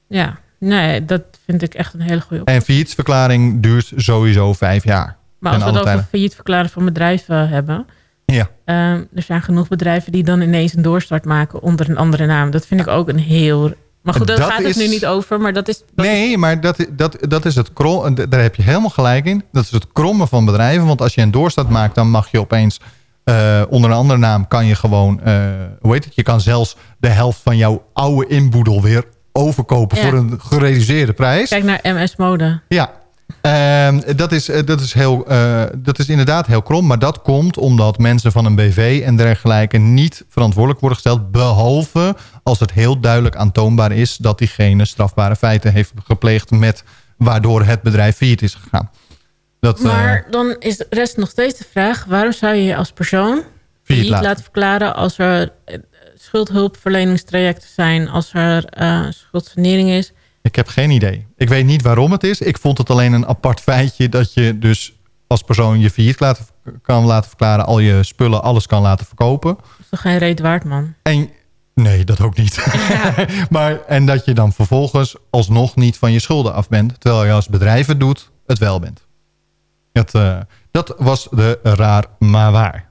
Ja, nee, dat vind ik echt een hele goede
En faillietsverklaring duurt sowieso vijf jaar.
Maar als we het over van bedrijven hebben...
Ja.
Um, er zijn genoeg bedrijven die dan ineens een doorstart maken onder een andere naam. Dat vind ik ook een heel... Maar goed, daar gaat het nu niet over, maar dat is... Dat
nee, maar dat, dat, dat is het krom, daar heb je helemaal gelijk in. Dat is het krommen van bedrijven. Want als je een doorstart maakt, dan mag je opeens... Uh, onder een andere naam kan je gewoon... Uh, hoe heet het? Je kan zelfs de helft van jouw oude inboedel weer overkopen... voor een gereduceerde prijs.
Kijk naar MS Mode.
Ja, Uh, dat, is, dat, is heel, dat is inderdaad heel krom. Maar dat komt omdat mensen van een BV en dergelijke niet verantwoordelijk worden gesteld. Behalve als het heel duidelijk aantoonbaar is dat diegene strafbare feiten heeft gepleegd. Met, waardoor het bedrijf failliet is gegaan.
Dat, maar uh, dan is de rest nog steeds de vraag. Waarom zou je je als persoon failliet laten. laten verklaren als er schuldhulpverleningstrajecten zijn. Als er schuldsanering is.
Ik heb geen idee. Ik weet niet waarom het is. Ik vond het alleen een apart feitje dat je dus als persoon je failliet laten, kan laten verklaren. Al je spullen, alles kan laten verkopen. Dat
is toch geen reet waard, man?
En, nee, dat ook niet. Ja. maar, en dat je dan vervolgens alsnog niet van je schulden af bent. Terwijl je als bedrijf het doet, het wel bent. Dat, uh, dat was de raar maar waar.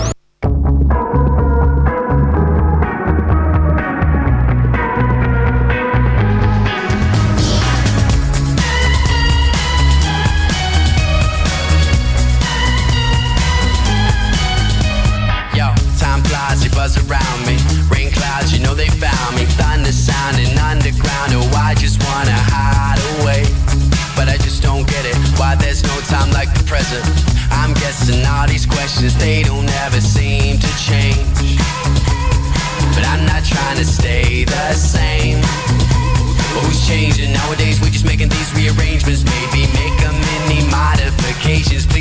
Changing? Nowadays we're just making these rearrangements. Maybe make a mini modifications. Please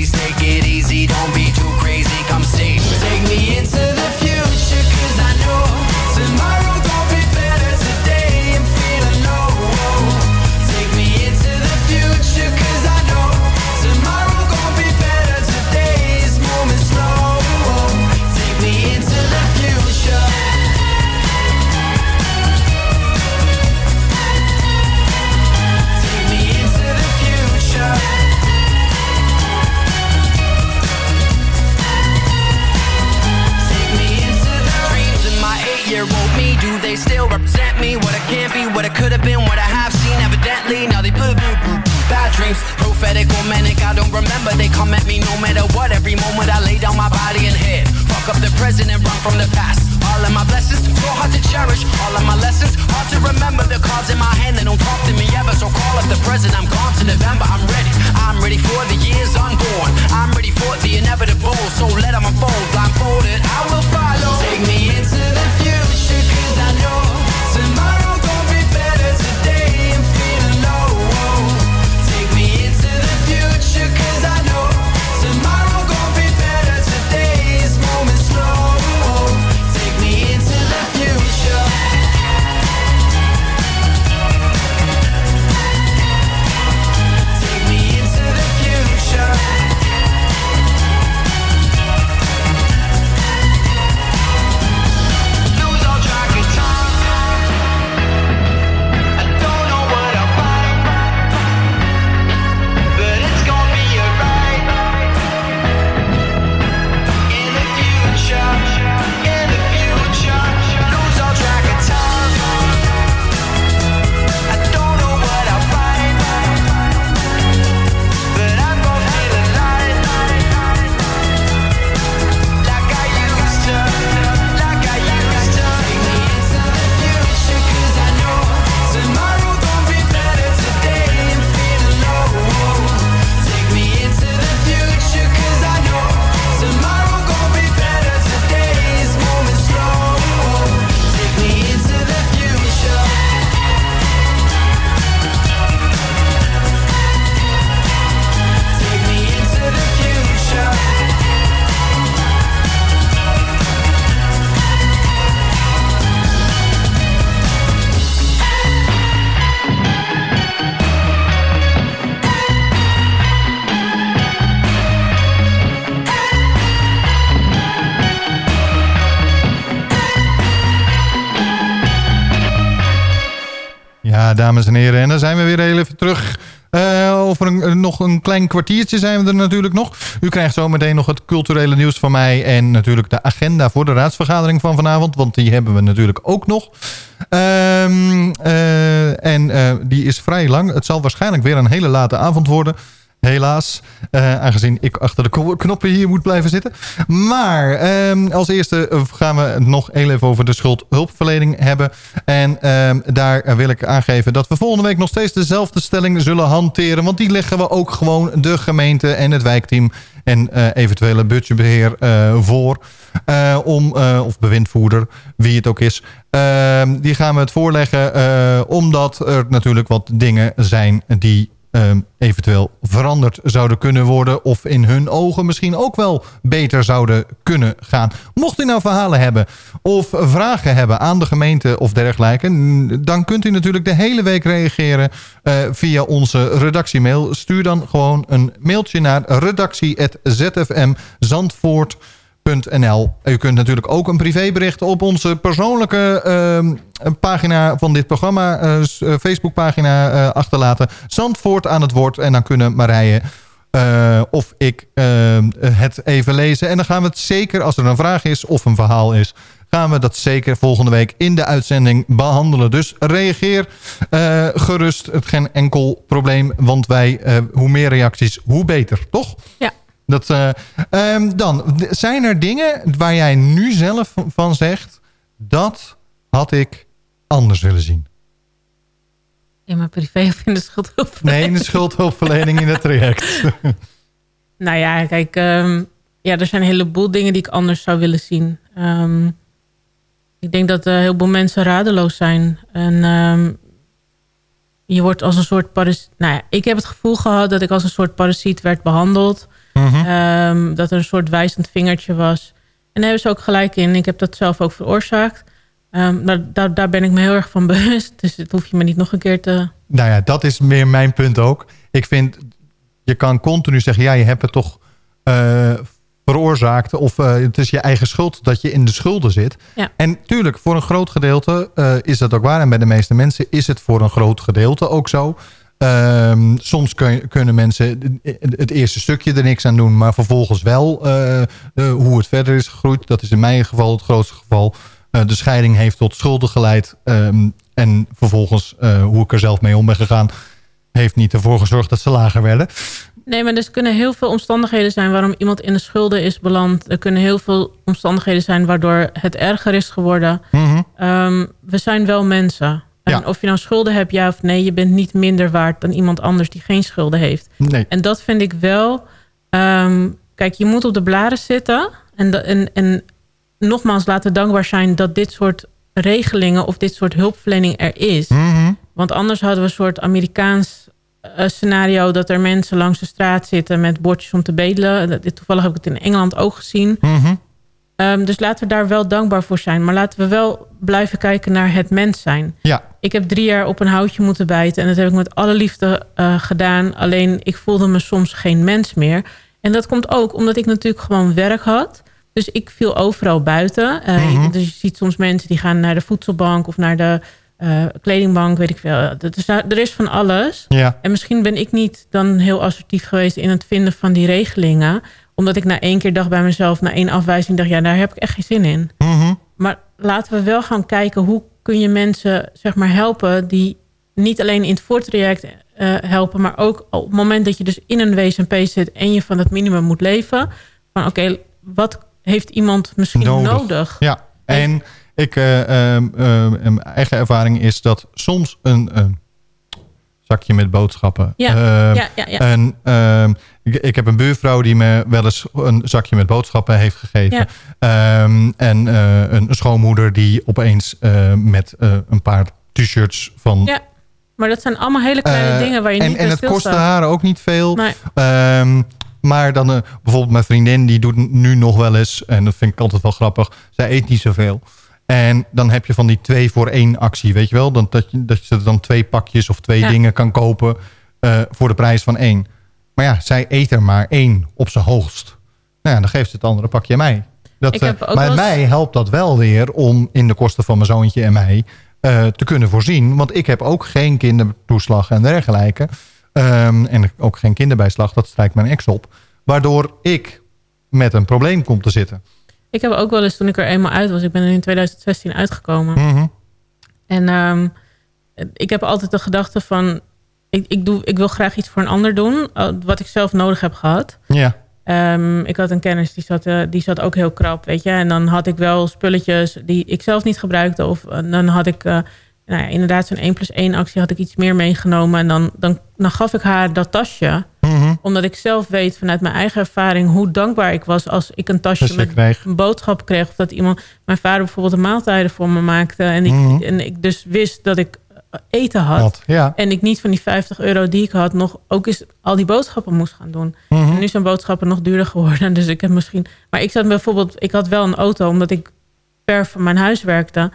They come at me no matter what. Every moment I lay down my body and head. Fuck up the present and run from the past. All of my blessings, so hard to cherish. All of my lessons, hard to remember. The cards in my hand, they don't talk to me ever. So call up the present. I'm gone to November. I'm ready. I'm ready for the years unborn. I'm ready for the inevitable. So let them unfold. Blindfolded, I will follow. Take me into the future, cause I know tomorrow gon' be better
zijn we weer heel even terug. Eh, over een, nog een klein kwartiertje zijn we er natuurlijk nog. U krijgt zometeen nog het culturele nieuws van mij. En natuurlijk de agenda voor de raadsvergadering van vanavond. Want die hebben we natuurlijk ook nog. Ehm, eh, en eh, die is vrij lang. Het zal waarschijnlijk weer een hele late avond worden. Helaas, eh, aangezien ik achter de knoppen hier moet blijven zitten. Maar ehm, als eerste gaan we het nog heel even over de schuldhulpverlening hebben. En ehm, daar wil ik aangeven dat we volgende week nog steeds dezelfde stelling zullen hanteren. Want die leggen we ook gewoon de gemeente en het wijkteam en eh, eventuele budgetbeheer eh, voor. Om, of bewindvoerder, wie het ook is. Ehm, die gaan we het voorleggen omdat er natuurlijk wat dingen zijn die ehm, eventueel veranderd zouden kunnen worden... of in hun ogen misschien ook wel beter zouden kunnen gaan. Mocht u nou verhalen hebben of vragen hebben aan de gemeente of dergelijke... dan kunt u natuurlijk de hele week reageren eh, via onze redactiemail. Stuur dan gewoon een mailtje naar redactie.zfmzandvoort.nl. U kunt natuurlijk ook een privébericht op onze persoonlijke ehm, pagina van dit programma, eh, Facebookpagina eh, achterlaten. Zandvoort aan het woord. En dan kunnen Marije of ik eh, het even lezen. En dan gaan we het zeker, als er een vraag is of een verhaal is... gaan we dat zeker volgende week in de uitzending behandelen. Dus reageer eh, gerust. Geen enkel probleem, want wij, hoe meer reacties, hoe beter, toch?
Ja.
Dat, eh, ehm, dan, zijn er dingen waar jij nu zelf van zegt... dat had ik anders willen zien?
In mijn privé of in de schuldhulpverlening?
Nee, in de schuldhulpverlening in het traject.
Nou ja, kijk, ehm, ja, er zijn een heleboel dingen die ik anders zou willen zien. Ehm, ik denk dat uh, heel veel mensen radeloos zijn. En je wordt als een soort parasiet... Nou ja, ik heb het gevoel gehad dat ik als een soort parasiet werd behandeld. Ehm, dat er een soort wijzend vingertje was. En daar hebben ze ook gelijk in. Ik heb dat zelf ook veroorzaakt. Daar, daar, daar ben ik me heel erg van bewust. Dus dat hoef je me niet nog een keer te...
Nou ja, dat is meer mijn punt ook. Ik vind, je kan continu zeggen... ja, je hebt het toch eh, veroorzaakt... of eh, het is je eigen schuld dat je in de schulden zit.
Ja.
En tuurlijk, voor een groot gedeelte eh, is dat ook waar. En bij de meeste mensen is het voor een groot gedeelte ook zo. Ehm, soms kun- kunnen mensen het eerste stukje er niks aan doen... maar vervolgens wel eh, eh, hoe het verder is gegroeid. Dat is in mijn geval het grootste geval. Eh, de scheiding heeft tot schulden geleid. ehm, en vervolgens, hoe ik er zelf mee om ben gegaan... heeft niet ervoor gezorgd dat ze lager werden.
Nee, maar er kunnen heel veel omstandigheden zijn waarom iemand in de schulden is beland. Er kunnen heel veel omstandigheden zijn waardoor het erger is geworden.
Mhm.
Ehm, we zijn wel mensen. En of je nou schulden hebt, ja of nee, je bent niet minder waard dan iemand anders die geen schulden heeft.
Nee.
En dat vind ik wel. ehm, kijk, je moet op de blaren zitten. En, en, en nogmaals, laten we dankbaar zijn dat dit soort regelingen of dit soort hulpverlening er is.
Mhm.
Want anders hadden we een soort Amerikaans eh, scenario... dat er mensen langs de straat zitten met bordjes om te bedelen. Dit- Toevallig heb ik het in Engeland ook gezien.
Mhm.
Ehm, dus laten we daar wel dankbaar voor zijn. Maar laten we wel blijven kijken naar het mens zijn.
Ja.
Ik heb drie jaar op een houtje moeten bijten. En dat heb ik met alle liefde eh, gedaan. Alleen ik voelde me soms geen mens meer. En dat komt ook omdat ik natuurlijk gewoon werk had. Dus ik viel overal buiten. Eh,
Mhm.
Dus je ziet soms mensen die gaan naar de voedselbank of naar de eh, kledingbank, weet ik veel. Er is van alles.
Ja.
En misschien ben ik niet dan heel assertief geweest in het vinden van die regelingen. Omdat ik na één keer dacht bij mezelf, na één afwijzing, dacht ja, daar heb ik echt geen zin in.
Mhm.
Maar laten we wel gaan kijken hoe kun je mensen zeg maar, helpen die niet alleen in het voortraject eh, helpen, maar ook op het moment dat je dus in een WSMP zit en je van het minimum moet leven. Van oké, wat heeft iemand misschien nodig?
Ja, en ik, eh, ehm, ehm, mijn eigen ervaring is dat soms een ehm, zakje met boodschappen.
Ja,
ehm,
ja, ja, ja.
een, ehm, ik, ik heb een buurvrouw die me wel eens een zakje met boodschappen heeft gegeven. Ehm, en eh, een schoonmoeder die opeens eh, met eh, een paar t-shirts van
Ja, maar dat zijn allemaal hele kleine dingen waar je
en,
niet
En
bij
het kostte haar ook niet veel.
Nee.
Maar dan bijvoorbeeld mijn vriendin, die doet nu nog wel eens... en dat vind ik altijd wel grappig, zij eet niet zoveel. En dan heb je van die twee voor één actie, weet je wel? Dan, dat, je, dat je dan twee pakjes of twee
Ja.
dingen kan kopen eh, voor de prijs van één. Maar ja, zij eet er maar één op zijn hoogst. Nou ja, dan geeft ze het andere pakje aan mij. Dat, eh, maar
eens-
mij helpt dat wel weer om in de kosten van mijn zoontje en mij eh, te kunnen voorzien. Want ik heb ook geen kindertoeslag en dergelijke. Ehm, en ook geen kinderbijslag, dat strijkt mijn ex op. Waardoor ik met een probleem kom te zitten.
Ik heb ook wel eens toen ik er eenmaal uit was, ik ben er in 2016 uitgekomen.
Mhm.
En ehm, ik heb altijd de gedachte van, ik, ik, doe, ik wil graag iets voor een ander doen, wat ik zelf nodig heb gehad.
Ja.
Ehm, ik had een kennis die zat, eh, die zat ook heel krap, weet je. En dan had ik wel spulletjes die ik zelf niet gebruikte. Of eh, dan had ik eh, nou ja, inderdaad zo'n 1 plus 1 actie had ik iets meer meegenomen. En dan, dan, dan gaf ik haar dat tasje.
Mhm.
Omdat ik zelf weet vanuit mijn eigen ervaring hoe dankbaar ik was als ik een tasje met
kreeg.
een boodschap kreeg. Of dat iemand, mijn vader bijvoorbeeld de maaltijden voor me maakte. En ik,
Mhm.
en ik dus wist dat ik eh, eten had.
Ja.
En ik niet van die 50 euro die ik had nog ook eens al die boodschappen moest gaan doen.
Mhm.
En nu zijn boodschappen nog duurder geworden. Dus ik heb misschien. Maar ik zat bijvoorbeeld, ik had wel een auto omdat ik ver van mijn huis werkte.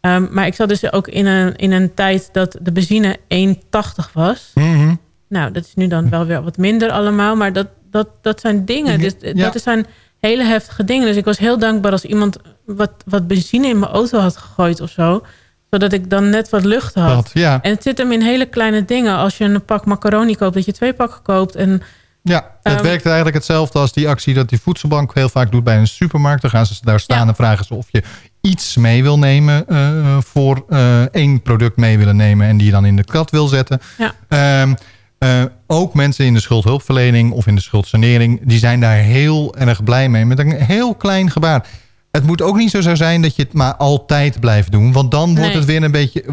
Ehm, maar ik zat dus ook in een, in een tijd dat de benzine 1,80 was.
Mhm.
Nou, dat is nu dan wel weer wat minder allemaal. Maar dat, dat, dat zijn dingen. Dus,
Ja.
Dat zijn hele heftige dingen. Dus ik was heel dankbaar als iemand wat, wat benzine in mijn auto had gegooid of zo. Zodat ik dan net wat lucht had.
Dat, ja.
En het zit hem in hele kleine dingen. Als je een pak macaroni koopt, dat je twee pakken koopt. En
Ja, het
Ehm,
werkt eigenlijk hetzelfde als die actie dat die voedselbank heel vaak doet bij een supermarkt. Dan gaan ze daar staan en vragen ze of je iets mee wil nemen eh, voor eh, één product mee willen nemen en die je dan in de krat wil zetten.
Ja.
Ehm, eh, ook mensen in de schuldhulpverlening of in de schuldsanering, die zijn daar heel erg blij mee met een heel klein gebaar. Het moet ook niet zo zijn dat je het maar altijd blijft doen, want dan wordt het weer een beetje...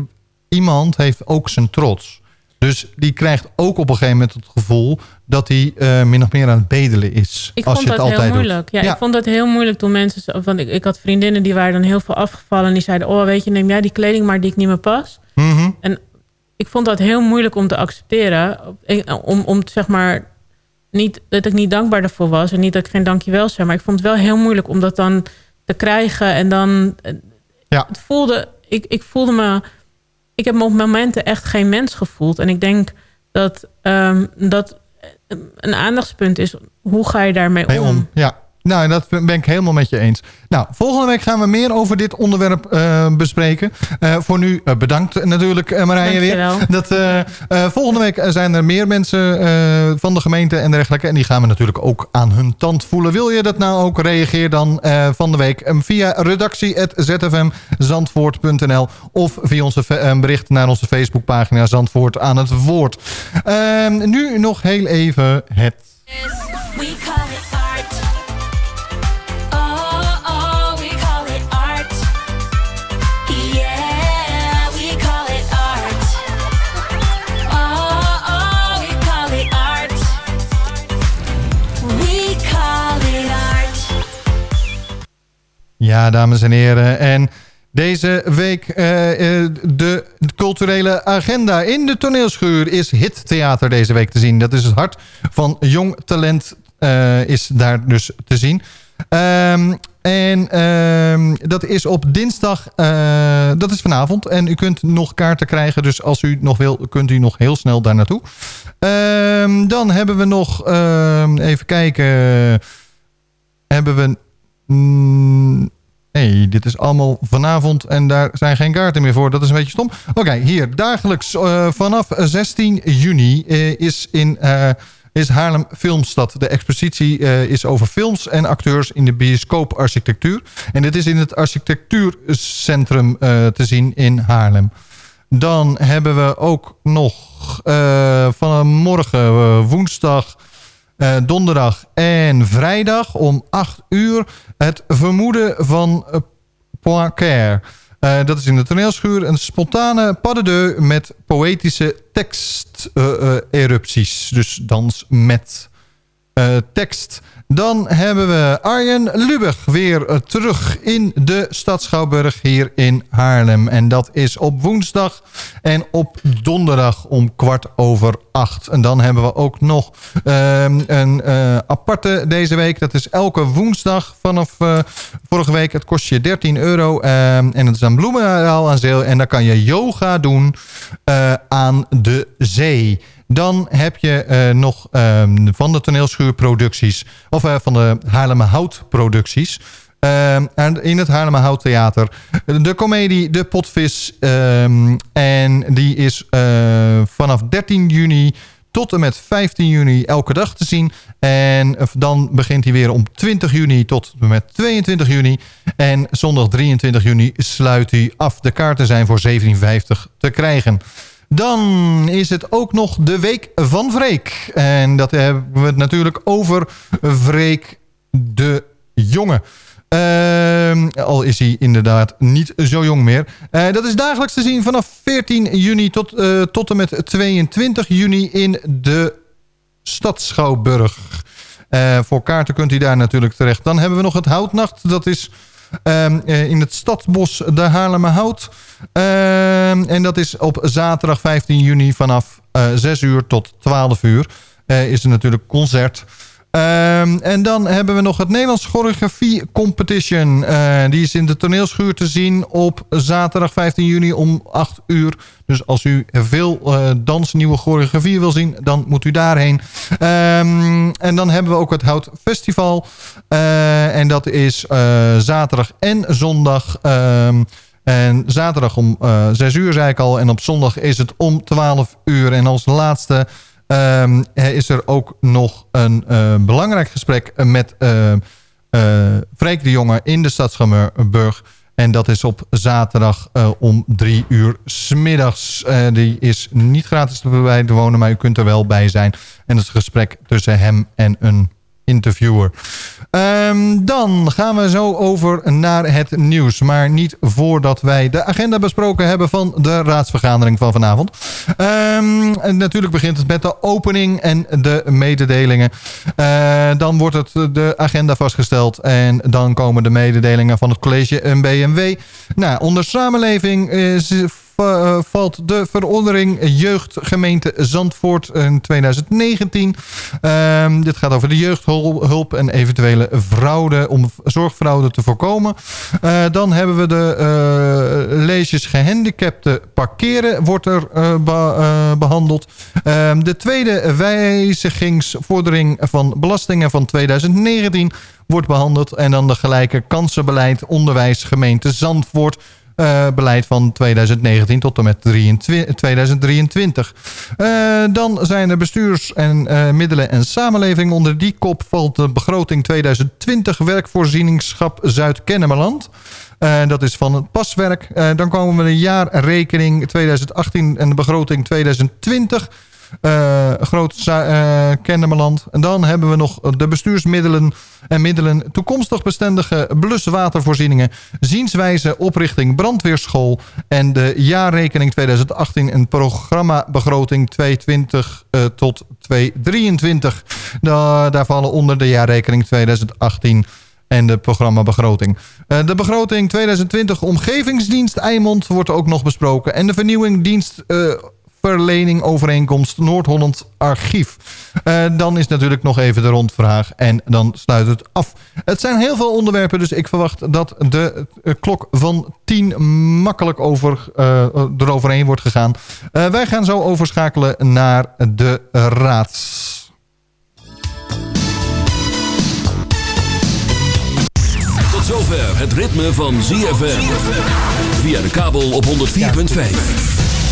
Iemand heeft ook zijn trots. Dus die krijgt ook op een gegeven moment het gevoel dat hij eh, min of meer aan het bedelen is.
Ik
als
vond
je
dat
het altijd
heel moeilijk. Ja, ik vond dat heel moeilijk toen mensen... Want ik, ik had vriendinnen die waren dan heel veel afgevallen. En die zeiden, oh weet je, neem jij die kleding maar die ik niet meer pas.
Mhm.
En ik vond dat heel moeilijk om te accepteren. Om, om zeg maar... Niet dat ik niet dankbaar daarvoor was. En niet dat ik geen dankjewel zei. Maar ik vond het wel heel moeilijk om dat dan te krijgen. En dan...
Ja.
Het voelde... Ik, ik voelde me... Ik heb me op momenten echt geen mens gevoeld. En ik denk dat ehm, dat een aandachtspunt is. Hoe ga je daarmee
Mee
om?
om. Ja, nou, dat ben ik helemaal met je eens. Nou, volgende week gaan we meer over dit onderwerp eh, bespreken. Eh, voor nu eh, bedankt natuurlijk Marije weer.
Dankjewel.
Dat, eh, eh, volgende week zijn er meer mensen eh, van de gemeente en dergelijke. En die gaan we natuurlijk ook aan hun tand voelen. Wil je dat nou ook? Reageer dan eh, van de week via redactie.zfmzandvoort.nl of via onze bericht naar onze Facebookpagina Zandvoort aan het woord. Ehm, nu nog heel even het... Ja, dames en heren. En deze week eh, eh, de culturele agenda in de toneelschuur is Hit Theater deze week te zien. Dat is het hart van jong talent eh, is daar dus te zien. Ehm, en ehm, dat is op dinsdag, dat is vanavond. En u kunt nog kaarten krijgen, dus als u nog wil, kunt u nog heel snel daar naartoe. Ehm, dan hebben we nog, even kijken, hebben we... mm, Nee, dit is allemaal vanavond en daar zijn geen kaarten meer voor. Dat is een beetje stom. Oké, hier. Dagelijks eh, vanaf 16 juni eh, is in eh, is Haarlem Filmstad. De expositie is over films en acteurs in de bioscooparchitectuur. En dit is in het architectuurcentrum te zien in Haarlem. Dan hebben we ook nog eh, vanmorgen woensdag... Eh, donderdag en vrijdag om 8 uur het vermoeden van uh, Poincaré. Uh, dat is in de toneelschuur een spontane pas met poëtische tekst-erupties. dus dans met tekst. Dan hebben we Arjen Lubach weer uh, terug in de Stad Schouwburg hier in Haarlem. En dat is op woensdag en op donderdag om kwart over acht. En dan hebben we ook nog uh, een uh, aparte deze week. Dat is elke woensdag vanaf uh, vorige week. Het kost je 13 euro. en het is aan Bloemendaal aan Zeel. En dan kan je yoga doen aan de zee. Dan heb je uh, nog uh, van de toneelschuurproducties... of uh, van de Haarlemmerhout producties... in het Haarlemmerhout Theater. De komedie De Potvis. Um, en die is vanaf 13 juni tot en met 15 juni elke dag te zien. En dan begint hij weer om 20 juni tot en met 22 juni. En zondag 23 juni sluit hij af. De kaarten zijn voor 17,50 te krijgen. Dan is het ook nog de Week van Vreek. En dat hebben we het natuurlijk over Vreek de Jonge. Uh, al is hij inderdaad niet zo jong meer. Uh, dat is dagelijks te zien vanaf 14 juni tot, uh, tot en met 22 juni in de Stad Schouwburg. Uh, voor kaarten kunt u daar natuurlijk terecht. Dan hebben we nog het Houtnacht. Dat is um, in het Stadsbos de Haarlemmerhout. Um, en dat is op zaterdag 15 juni vanaf 6 uur tot 12 uur. is er natuurlijk concert. Um, en dan hebben we nog het Nederlands Choreografie Competition. Uh, die is in de toneelschuur te zien op zaterdag 15 juni om 8 uur. Dus als u veel uh, dans, nieuwe choreografie wil zien, dan moet u daarheen. Um, en dan hebben we ook het Hout Festival. Uh, en dat is zaterdag en zondag... Um, en zaterdag om 6 uur zei ik al. En op zondag is het om 12 uur. En als laatste... ehm, is er ook nog een eh, belangrijk gesprek met uh, Freek de Jonge in de stad Schouwburg. En dat is op zaterdag om drie uur smiddags. die is niet gratis te bij wonen, maar u kunt er wel bij zijn. En dat is een gesprek tussen hem en een interviewer. Ehm, dan gaan we zo over naar het nieuws. Maar niet voordat wij de agenda besproken hebben van de raadsvergadering van vanavond. En natuurlijk begint het met de opening en de mededelingen. Uh, dan wordt het de agenda vastgesteld. En dan komen de mededelingen van het college en BMW. Nou, onder samenleving is valt de verordening jeugdgemeente Zandvoort in 2019. Um, dit gaat over de jeugdhulp en eventuele fraude om zorgfraude te voorkomen. Uh, dan hebben we de uh, leesjes gehandicapten parkeren wordt er be behandeld. Um, de tweede wijzigingsvordering van belastingen van 2019 wordt behandeld. En dan de gelijke kansenbeleid onderwijs gemeente Zandvoort uh, beleid van 2019 tot en met 2023. Uh, dan zijn er bestuurs- en uh, middelen en samenleving. Onder die kop valt de begroting 2020 werkvoorzieningschap Zuid-Kennemerland. Dat is van het paswerk. Dan komen we de jaarrekening 2018 en de begroting 2020 uh, groot uh. En dan hebben we nog de bestuursmiddelen en middelen... toekomstig bestendige bluswatervoorzieningen... zienswijze oprichting brandweerschool... en de jaarrekening 2018 en programmabegroting 2020 uh, tot 2023. Da daar vallen onder de jaarrekening 2018 en de programmabegroting. De begroting 2020 Omgevingsdienst Eimond wordt ook nog besproken. En de vernieuwing dienst... verlening overeenkomst Noord-Holland Archief. Uh, dan is natuurlijk nog even de rondvraag en dan sluit het af. Het zijn heel veel onderwerpen, dus ik verwacht dat de uh, klok van 10 makkelijk over, uh, eroverheen wordt gegaan. wij gaan zo overschakelen naar de raads.
Tot zover het ritme van ZFM. Via de kabel op 104.5.